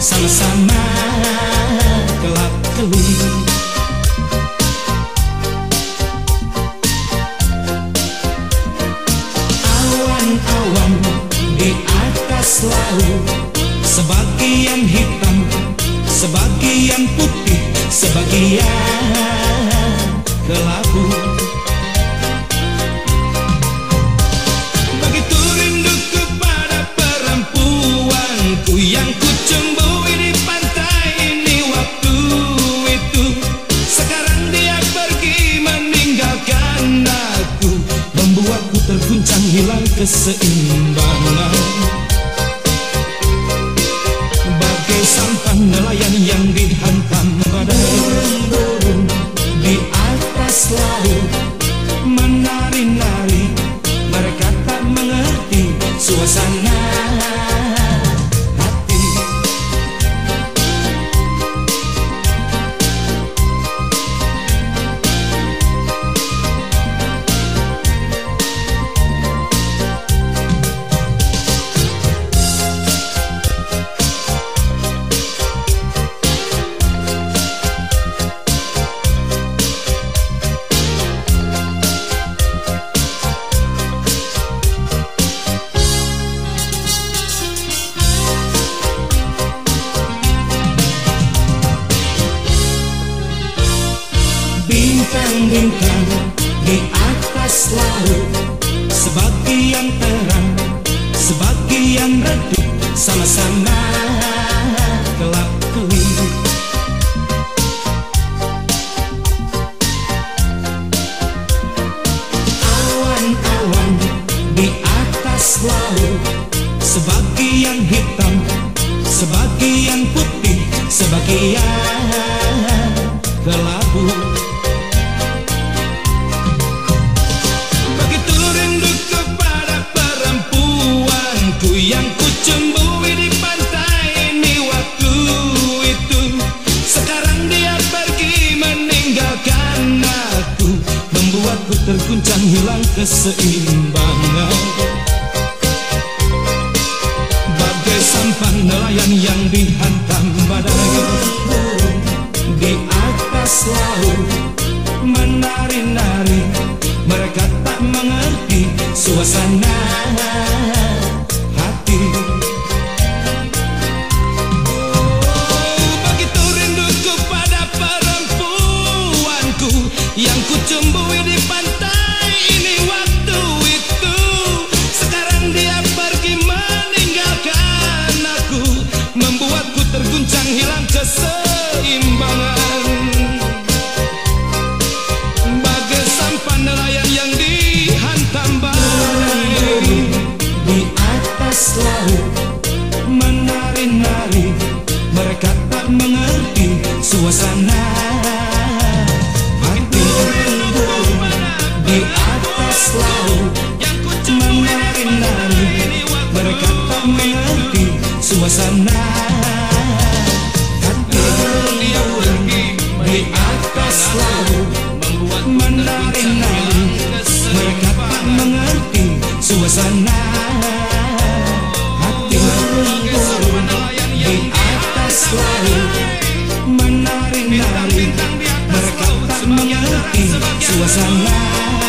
sama-sama gelap keling Awan-awan di atas laut Sebagian hitam, sebagian putih, sebagian hilang keseimbangan. Bagai sampah nelayan yang dihantam badai. Burung di atas laut Menari-nari mereka tak mengerti suasana laut Sebagian terang, sebagian redup Sama-sama gelap Awan-awan di atas laut Sebagian hitam, sebagian putih Sebagian kelabu terguncang hilang keseimbangan. Bagai sampah nelayan yang dihantam badai. Di atas laut menari-nari Mereka tak mengerti suasana Mereka tak mengerti suasana. Hati Di atas laut menari-nari Mereka tak mengerti suasana. Hati Di mengerti suasana